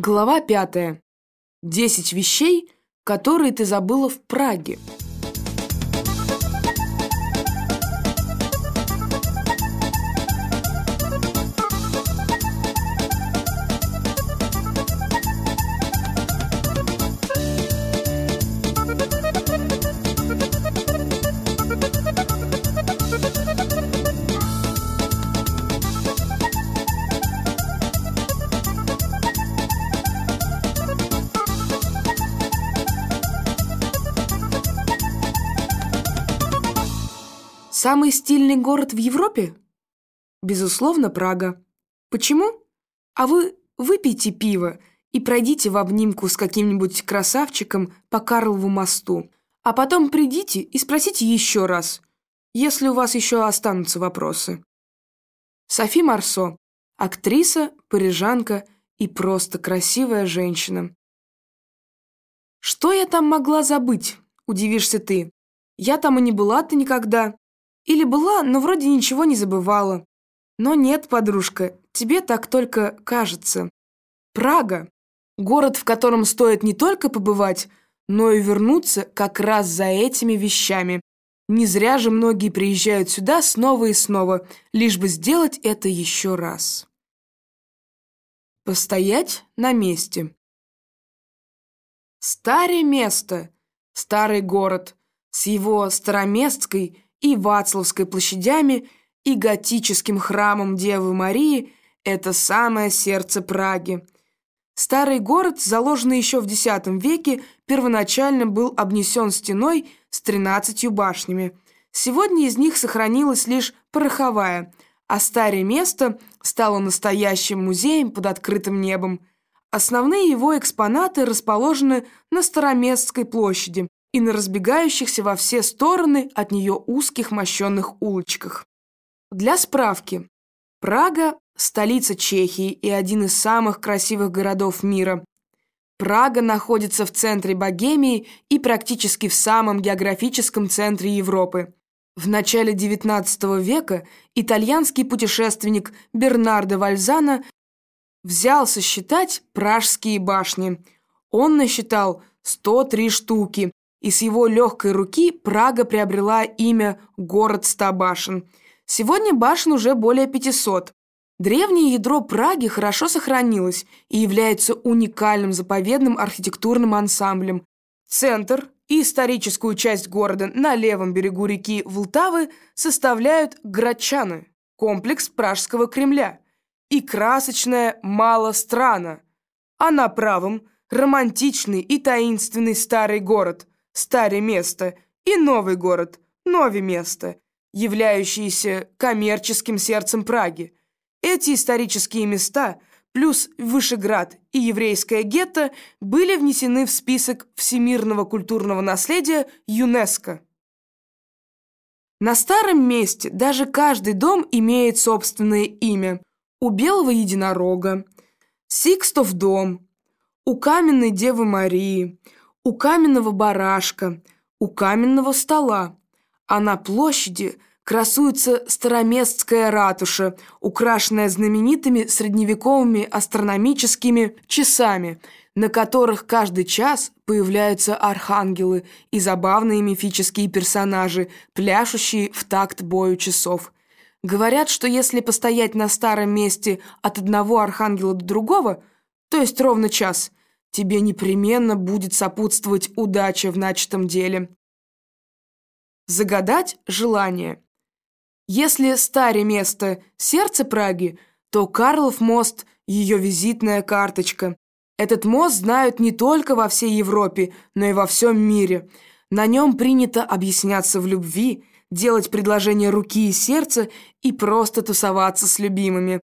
Глава пятая. Десять вещей, которые ты забыла в Праге. Самый стильный город в Европе? Безусловно, Прага. Почему? А вы выпейте пиво и пройдите в обнимку с каким-нибудь красавчиком по Карлову мосту. А потом придите и спросите еще раз, если у вас еще останутся вопросы. Софи Марсо. Актриса, парижанка и просто красивая женщина. Что я там могла забыть, удивишься ты. Я там и не была-то никогда. Или была, но вроде ничего не забывала. Но нет, подружка, тебе так только кажется. Прага – город, в котором стоит не только побывать, но и вернуться как раз за этими вещами. Не зря же многие приезжают сюда снова и снова, лишь бы сделать это еще раз. Постоять на месте. Старое место, старый город, с его староместской и Вацлавской площадями, и готическим храмом Девы Марии – это самое сердце Праги. Старый город, заложенный еще в X веке, первоначально был обнесен стеной с тринадцатью башнями. Сегодня из них сохранилась лишь пороховая, а старое место стало настоящим музеем под открытым небом. Основные его экспонаты расположены на Староместской площади, и на разбегающихся во все стороны от нее узких мощенных улочках. Для справки, Прага – столица Чехии и один из самых красивых городов мира. Прага находится в центре Богемии и практически в самом географическом центре Европы. В начале XIX века итальянский путешественник Бернардо Вальзана взялся считать пражские башни. Он насчитал 103 штуки, и с его легкой руки Прага приобрела имя «Город ста башен». Сегодня башен уже более 500. Древнее ядро Праги хорошо сохранилось и является уникальным заповедным архитектурным ансамблем. Центр и историческую часть города на левом берегу реки Влтавы составляют Грачаны, комплекс Пражского Кремля, и красочная Малострана, а на правом – романтичный и таинственный старый город – старое место, и новый город, новое место, являющиеся коммерческим сердцем Праги. Эти исторические места, плюс Вышеград и еврейское гетто, были внесены в список всемирного культурного наследия ЮНЕСКО. На старом месте даже каждый дом имеет собственное имя. У белого единорога, Сикстов дом, у каменной Девы Марии – у каменного барашка, у каменного стола, а на площади красуется староместская ратуша, украшенная знаменитыми средневековыми астрономическими часами, на которых каждый час появляются архангелы и забавные мифические персонажи, пляшущие в такт бою часов. Говорят, что если постоять на старом месте от одного архангела до другого, то есть ровно час – тебе непременно будет сопутствовать удача в начатом деле. Загадать желание. Если старе место – сердце Праги, то Карлов мост – ее визитная карточка. Этот мост знают не только во всей Европе, но и во всем мире. На нем принято объясняться в любви, делать предложение руки и сердца и просто тусоваться с любимыми.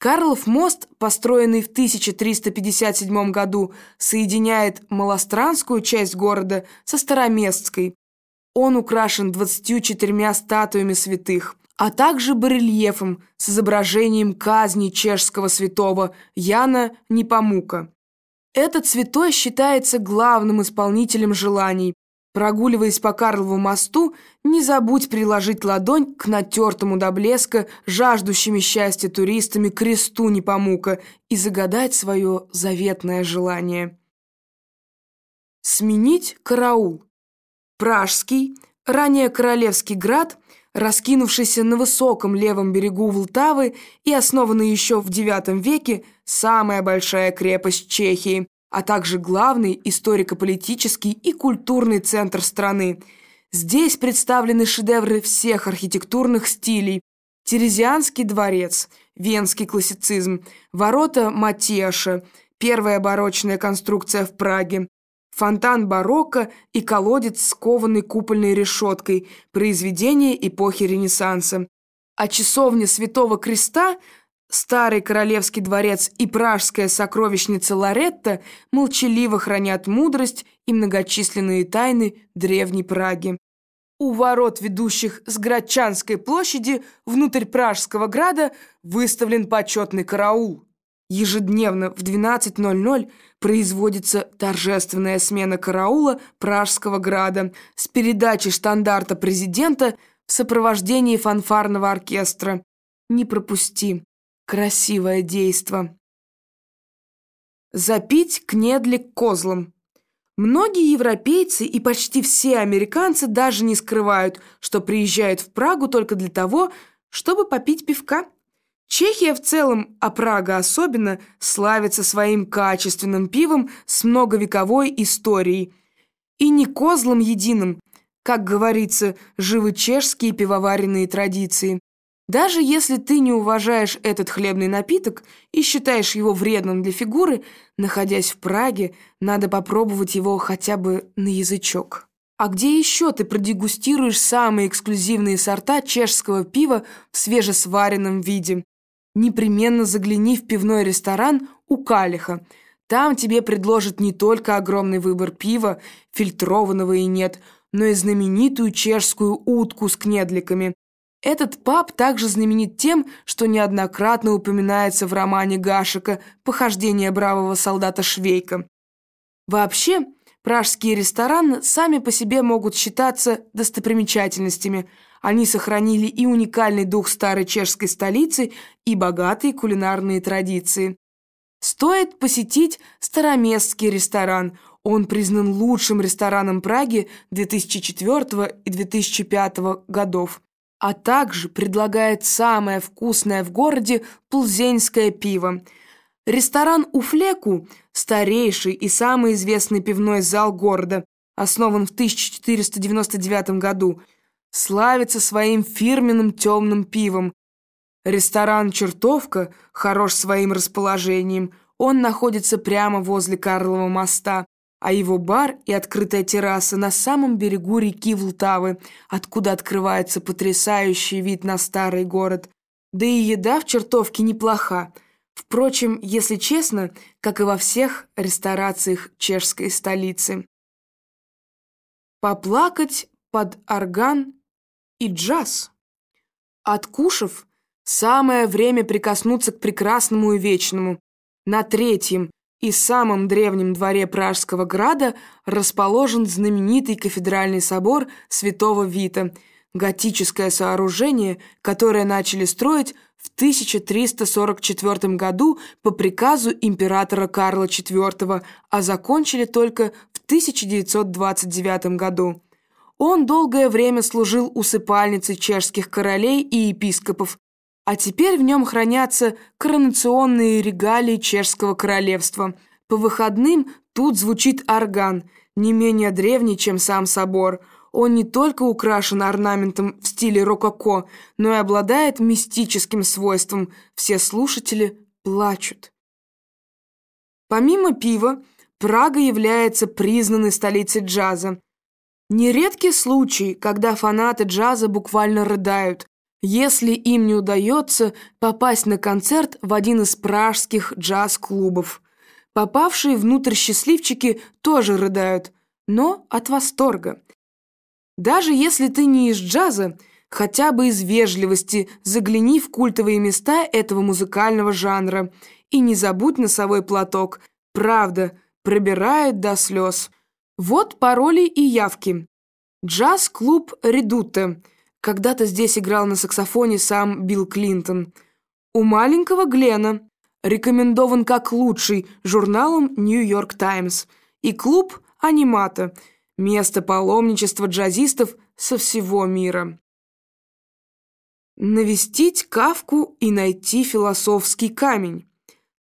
Карлов мост, построенный в 1357 году, соединяет малостранскую часть города со Староместской. Он украшен 24 статуями святых, а также барельефом с изображением казни чешского святого Яна Непомука. Этот святой считается главным исполнителем желаний. Прогуливаясь по Карлову мосту, не забудь приложить ладонь к натертому до блеска, жаждущими счастья туристами кресту Непомука и загадать свое заветное желание. Сменить караул. Пражский, ранее Королевский град, раскинувшийся на высоком левом берегу Волтавы и основанный еще в IX веке, самая большая крепость Чехии, а также главный историко-политический и культурный центр страны. Здесь представлены шедевры всех архитектурных стилей. Терезианский дворец, венский классицизм, ворота Матиаша, первая барочная конструкция в Праге, фонтан барокко и колодец с кованой купольной решеткой, произведение эпохи Ренессанса. А часовня Святого Креста – Старый королевский дворец и пражская сокровищница Лоретта молчаливо хранят мудрость и многочисленные тайны древней Праги. У ворот, ведущих с Градчанской площади внутрь Пражского града, выставлен почетный караул. Ежедневно в 12.00 производится торжественная смена караула Пражского града с передачей штандарта президента в сопровождении фанфарного оркестра. Не пропусти. Красивое действо. Запить кнедли козлом. Многие европейцы и почти все американцы даже не скрывают, что приезжают в Прагу только для того, чтобы попить пивка. Чехия в целом, а Прага особенно, славится своим качественным пивом с многовековой историей. И не козлом единым, как говорится, живы чешские пивоваренные традиции. Даже если ты не уважаешь этот хлебный напиток и считаешь его вредным для фигуры, находясь в Праге, надо попробовать его хотя бы на язычок. А где еще ты продегустируешь самые эксклюзивные сорта чешского пива в свежесваренном виде? Непременно загляни в пивной ресторан у Калиха. Там тебе предложат не только огромный выбор пива, фильтрованного и нет, но и знаменитую чешскую утку с кнедликами, этот паб также знаменит тем, что неоднократно упоминается в романе Гашика «Похождение бравого солдата Швейка». Вообще, пражские рестораны сами по себе могут считаться достопримечательностями. Они сохранили и уникальный дух старой чешской столицы, и богатые кулинарные традиции. Стоит посетить Староместский ресторан. Он признан лучшим рестораном Праги 2004 и 2005 годов а также предлагает самое вкусное в городе плзенское пиво. Ресторан «Уфлеку» – старейший и самый известный пивной зал города, основан в 1499 году, славится своим фирменным темным пивом. Ресторан «Чертовка» хорош своим расположением, он находится прямо возле Карлова моста, а его бар и открытая терраса на самом берегу реки Влтавы, откуда открывается потрясающий вид на старый город. Да и еда в чертовке неплоха. Впрочем, если честно, как и во всех ресторациях чешской столицы. Поплакать под орган и джаз. Откушав, самое время прикоснуться к прекрасному и вечному. На третьем, и самом древнем дворе Пражского града расположен знаменитый кафедральный собор Святого Вита, готическое сооружение, которое начали строить в 1344 году по приказу императора Карла IV, а закончили только в 1929 году. Он долгое время служил усыпальницей чешских королей и епископов, а теперь в нем хранятся коронационные регалии чешского королевства. По выходным тут звучит орган, не менее древний, чем сам собор. Он не только украшен орнаментом в стиле рококо, но и обладает мистическим свойством. Все слушатели плачут. Помимо пива, Прага является признанной столицей джаза. Нередки случаи, когда фанаты джаза буквально рыдают, если им не удается попасть на концерт в один из пражских джаз-клубов. Попавшие внутрь счастливчики тоже рыдают, но от восторга. Даже если ты не из джаза, хотя бы из вежливости загляни в культовые места этого музыкального жанра и не забудь носовой платок. Правда, пробирает до слез. Вот пароли и явки. Джаз-клуб «Редутте». Когда-то здесь играл на саксофоне сам Билл Клинтон. У маленького Глена. Рекомендован как лучший журналом «Нью-Йорк Таймс». И клуб «Анимата». Место паломничества джазистов со всего мира. Навестить Кавку и найти философский камень.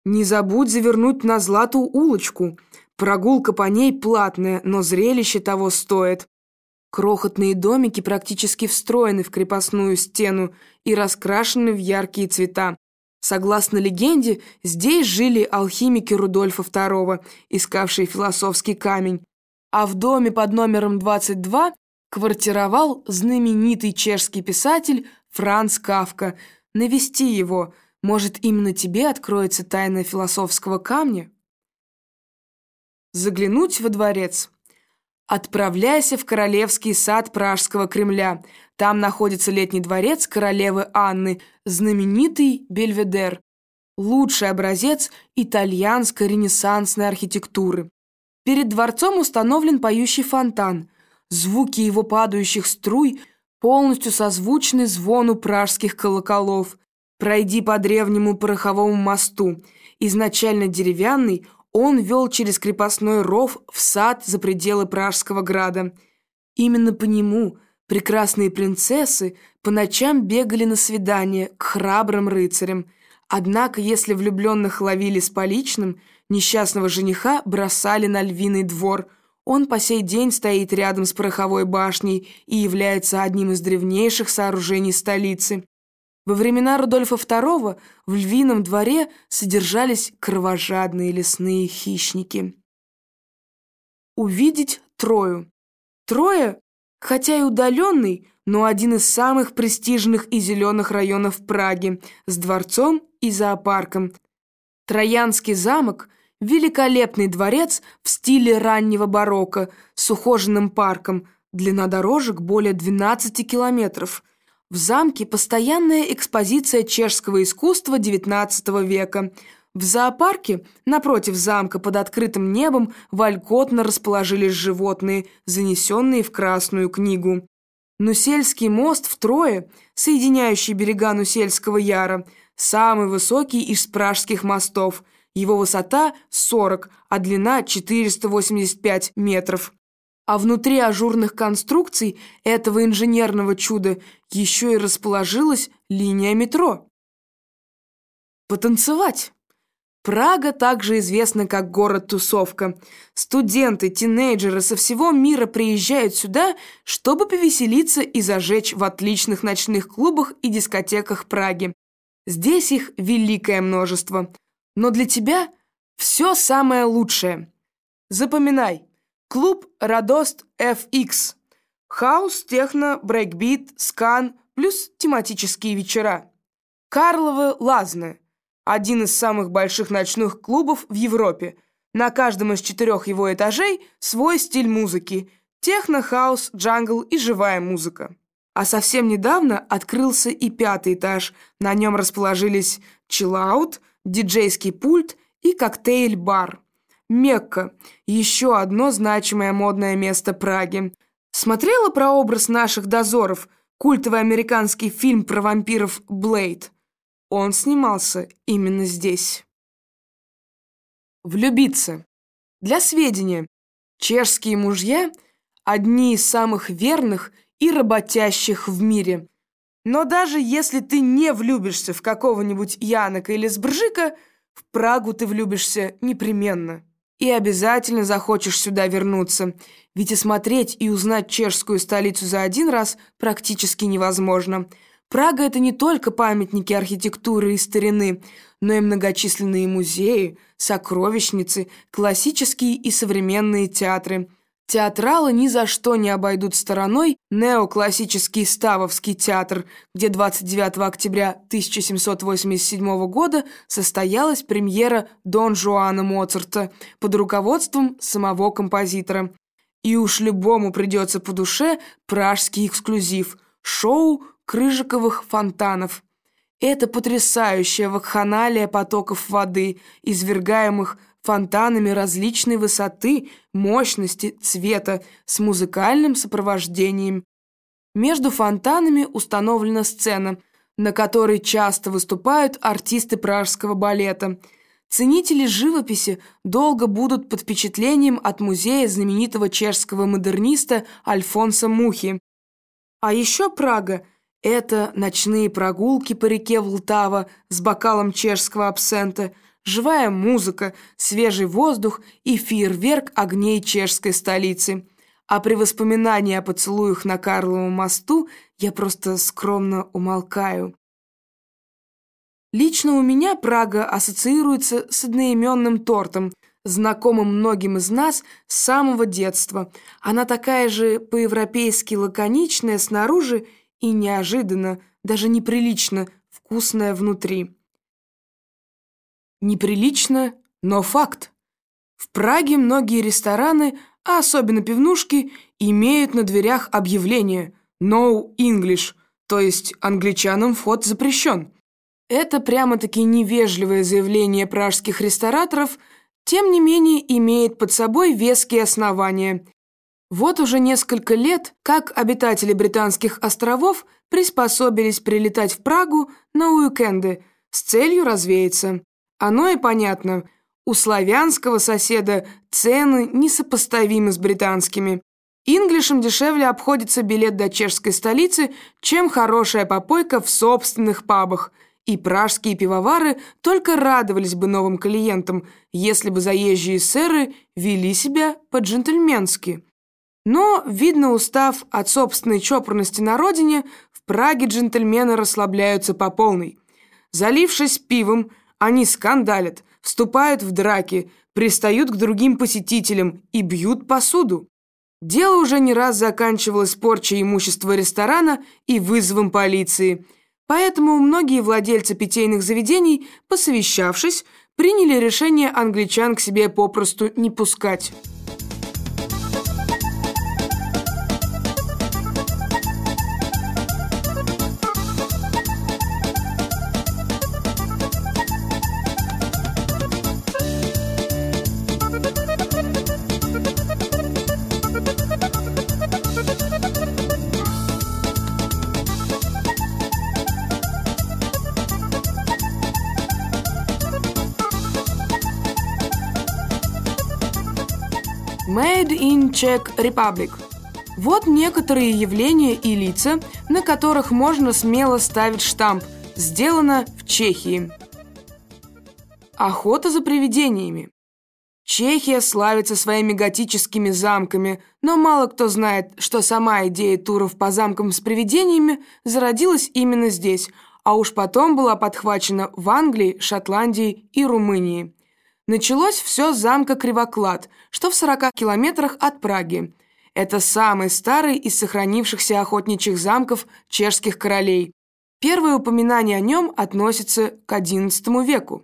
Не забудь завернуть на Златую улочку. Прогулка по ней платная, но зрелище того стоит. Крохотные домики практически встроены в крепостную стену и раскрашены в яркие цвета. Согласно легенде, здесь жили алхимики Рудольфа II, искавшие философский камень. А в доме под номером 22 квартировал знаменитый чешский писатель Франц Кавка. Навести его – может, именно тебе откроется тайна философского камня? Заглянуть во дворец. Отправляйся в королевский сад Пражского Кремля. Там находится летний дворец королевы Анны, знаменитый Бельведер. Лучший образец итальянской ренессансной архитектуры. Перед дворцом установлен поющий фонтан. Звуки его падающих струй полностью созвучны звону пражских колоколов. Пройди по древнему пороховому мосту. Изначально деревянный, он вел через крепостной ров в сад за пределы Пражского града. Именно по нему прекрасные принцессы по ночам бегали на свидание к храбрым рыцарям. Однако, если влюбленных ловили с поличным, несчастного жениха бросали на львиный двор. Он по сей день стоит рядом с пороховой башней и является одним из древнейших сооружений столицы. Во времена Рудольфа II в львином дворе содержались кровожадные лесные хищники. Увидеть Трою. Троя, хотя и удаленный, но один из самых престижных и зеленых районов Праги, с дворцом и зоопарком. Троянский замок – великолепный дворец в стиле раннего барокко с ухоженным парком, длина дорожек более 12 километров – в замке постоянная экспозиция чешского искусства XIX века. В зоопарке, напротив замка под открытым небом, вольготно расположились животные, занесенные в Красную книгу. Нусельский мост втрое, соединяющий берега Нусельского Яра, самый высокий из пражских мостов. Его высота 40, а длина 485 метров. А внутри ажурных конструкций этого инженерного чуда еще и расположилась линия метро. Потанцевать. Прага также известна как город-тусовка. Студенты, тинейджеры со всего мира приезжают сюда, чтобы повеселиться и зажечь в отличных ночных клубах и дискотеках Праги. Здесь их великое множество. Но для тебя все самое лучшее. Запоминай. Клуб «Радост FX». Хаус, техно, брейкбит, скан, плюс тематические вечера. Карловы Лазне. Один из самых больших ночных клубов в Европе. На каждом из четырех его этажей свой стиль музыки. Техно, хаус, джангл и живая музыка. А совсем недавно открылся и пятый этаж. На нем расположились чиллаут, диджейский пульт и коктейль-бар. Мекка – еще одно значимое модное место Праги. Смотрела про образ наших дозоров, культовый американский фильм про вампиров «Блейд». Он снимался именно здесь. Влюбиться. Для сведения, чешские мужья – одни из самых верных и работящих в мире. Но даже если ты не влюбишься в какого-нибудь Янока или Сбржика, в Прагу ты влюбишься непременно. И обязательно захочешь сюда вернуться, ведь осмотреть и узнать чешскую столицу за один раз практически невозможно. Прага – это не только памятники архитектуры и старины, но и многочисленные музеи, сокровищницы, классические и современные театры – Театралы ни за что не обойдут стороной неоклассический Ставовский театр, где 29 октября 1787 года состоялась премьера Дон Жуана Моцарта под руководством самого композитора. И уж любому придется по душе пражский эксклюзив – шоу крыжиковых фонтанов. Это потрясающая вакханалия потоков воды, извергаемых фонтанами различной высоты, мощности, цвета, с музыкальным сопровождением. Между фонтанами установлена сцена, на которой часто выступают артисты пражского балета. Ценители живописи долго будут под впечатлением от музея знаменитого чешского модерниста Альфонса Мухи. А еще Прага – это ночные прогулки по реке Влтава с бокалом чешского абсента – живая музыка, свежий воздух и фейерверк огней чешской столицы. А при воспоминании о поцелуях на Карловом мосту я просто скромно умолкаю. Лично у меня Прага ассоциируется с одноименным тортом, знакомым многим из нас с самого детства. Она такая же по-европейски лаконичная снаружи и неожиданно, даже неприлично, вкусная внутри. Неприлично, но факт. В Праге многие рестораны, а особенно пивнушки, имеют на дверях объявление «No English», то есть англичанам вход запрещен. Это прямо-таки невежливое заявление пражских рестораторов, тем не менее имеет под собой веские основания. Вот уже несколько лет, как обитатели Британских островов приспособились прилетать в Прагу на уикенды с целью развеяться. Оно и понятно. У славянского соседа цены несопоставимы с британскими. Инглишам дешевле обходится билет до чешской столицы, чем хорошая попойка в собственных пабах. И пражские пивовары только радовались бы новым клиентам, если бы заезжие сэры вели себя по-джентльменски. Но, видно, устав от собственной чопорности на родине, в Праге джентльмены расслабляются по полной. Залившись пивом, они скандалят, вступают в драки, пристают к другим посетителям и бьют посуду. Дело уже не раз заканчивалось порчей имущества ресторана и вызовом полиции. Поэтому многие владельцы питейных заведений, посовещавшись, приняли решение англичан к себе попросту не пускать. Czech Republic. Вот некоторые явления и лица, на которых можно смело ставить штамп «Сделано в Чехии». Охота за привидениями. Чехия славится своими готическими замками, но мало кто знает, что сама идея туров по замкам с привидениями зародилась именно здесь, а уж потом была подхвачена в Англии, Шотландии и Румынии. Началось все с замка Кривоклад, что в 40 километрах от Праги. Это самый старый из сохранившихся охотничьих замков чешских королей. Первое упоминание о нем относится к XI веку.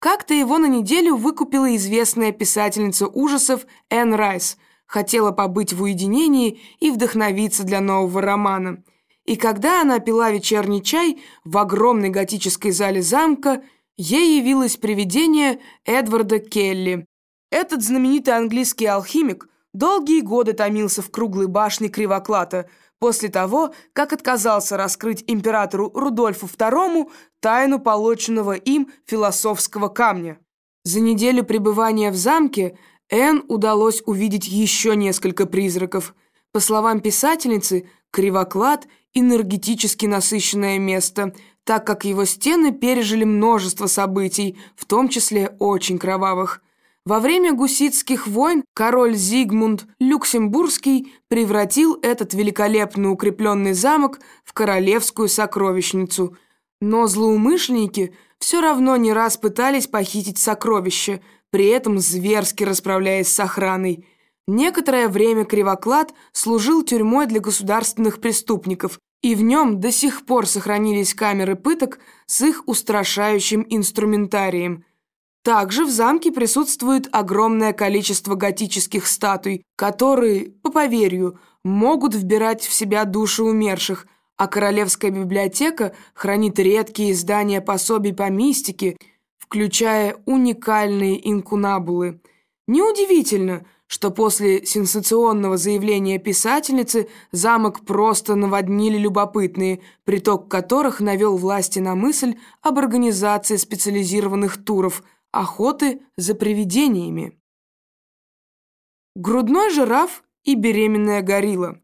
Как-то его на неделю выкупила известная писательница ужасов Энн Райс, хотела побыть в уединении и вдохновиться для нового романа. И когда она пила вечерний чай в огромной готической зале замка – ей явилось привидение Эдварда Келли. Этот знаменитый английский алхимик долгие годы томился в круглой башне Кривоклата после того, как отказался раскрыть императору Рудольфу II тайну полученного им философского камня. За неделю пребывания в замке Энн удалось увидеть еще несколько призраков. По словам писательницы, Кривоклад – энергетически насыщенное место – так как его стены пережили множество событий, в том числе очень кровавых. Во время гуситских войн король Зигмунд Люксембургский превратил этот великолепно укрепленный замок в королевскую сокровищницу. Но злоумышленники все равно не раз пытались похитить сокровища, при этом зверски расправляясь с охраной. Некоторое время Кривоклад служил тюрьмой для государственных преступников, и в нем до сих пор сохранились камеры пыток с их устрашающим инструментарием. Также в замке присутствует огромное количество готических статуй, которые, по поверью, могут вбирать в себя души умерших, а Королевская библиотека хранит редкие издания пособий по мистике, включая уникальные инкунабулы. Неудивительно, что после сенсационного заявления писательницы замок просто наводнили любопытные, приток которых навел власти на мысль об организации специализированных туров охоты за привидениями. Грудной жираф и беременная горилла.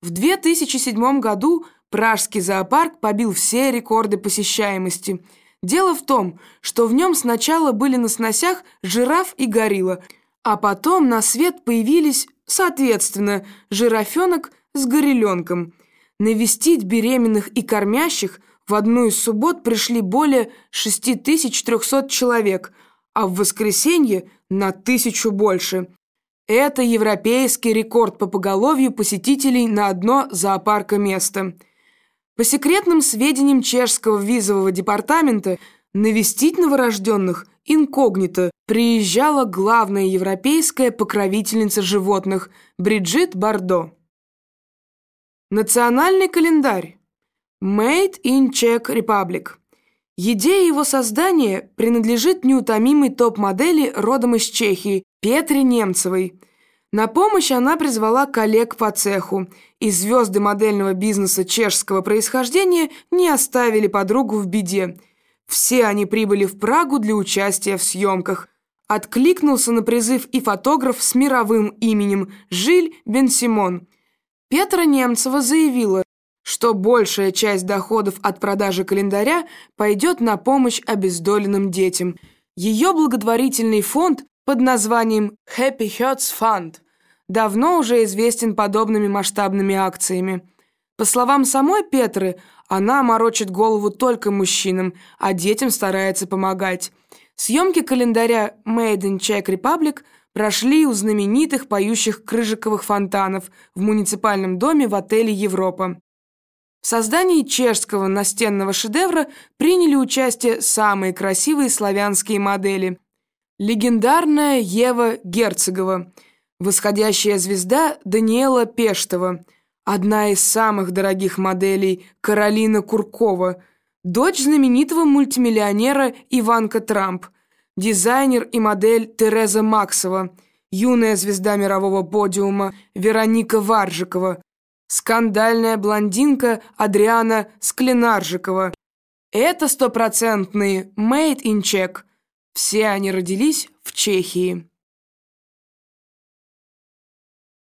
В 2007 году Пражский зоопарк побил все рекорды посещаемости. Дело в том, что в нем сначала были на сносях жираф и горилла, а потом на свет появились, соответственно, жирафенок с гореленком. Навестить беременных и кормящих в одну из суббот пришли более 6300 человек, а в воскресенье на тысячу больше. Это европейский рекорд по поголовью посетителей на одно зоопарка место – по секретным сведениям чешского визового департамента, навестить новорожденных инкогнито приезжала главная европейская покровительница животных Бриджит Бардо. Национальный календарь. Made in Czech Republic. Идея его создания принадлежит неутомимой топ-модели родом из Чехии Петре Немцевой – на помощь она призвала коллег по цеху, и звезды модельного бизнеса чешского происхождения не оставили подругу в беде. Все они прибыли в Прагу для участия в съемках. Откликнулся на призыв и фотограф с мировым именем Жиль Бенсимон. Петра Немцева заявила, что большая часть доходов от продажи календаря пойдет на помощь обездоленным детям. Ее благотворительный фонд под названием Happy Hearts Fund давно уже известен подобными масштабными акциями. По словам самой Петры, она морочит голову только мужчинам, а детям старается помогать. Съемки календаря Made in Czech Republic прошли у знаменитых поющих крыжиковых фонтанов в муниципальном доме в отеле «Европа». В создании чешского настенного шедевра приняли участие самые красивые славянские модели – Легендарная Ева Герцогова, восходящая звезда Даниэла Пештова, одна из самых дорогих моделей Каролина Куркова, дочь знаменитого мультимиллионера Иванка Трамп, дизайнер и модель Тереза Максова, юная звезда мирового подиума Вероника Варжикова, скандальная блондинка Адриана Скленаржикова. Это стопроцентный «Made in Czech», все они родились в Чехии.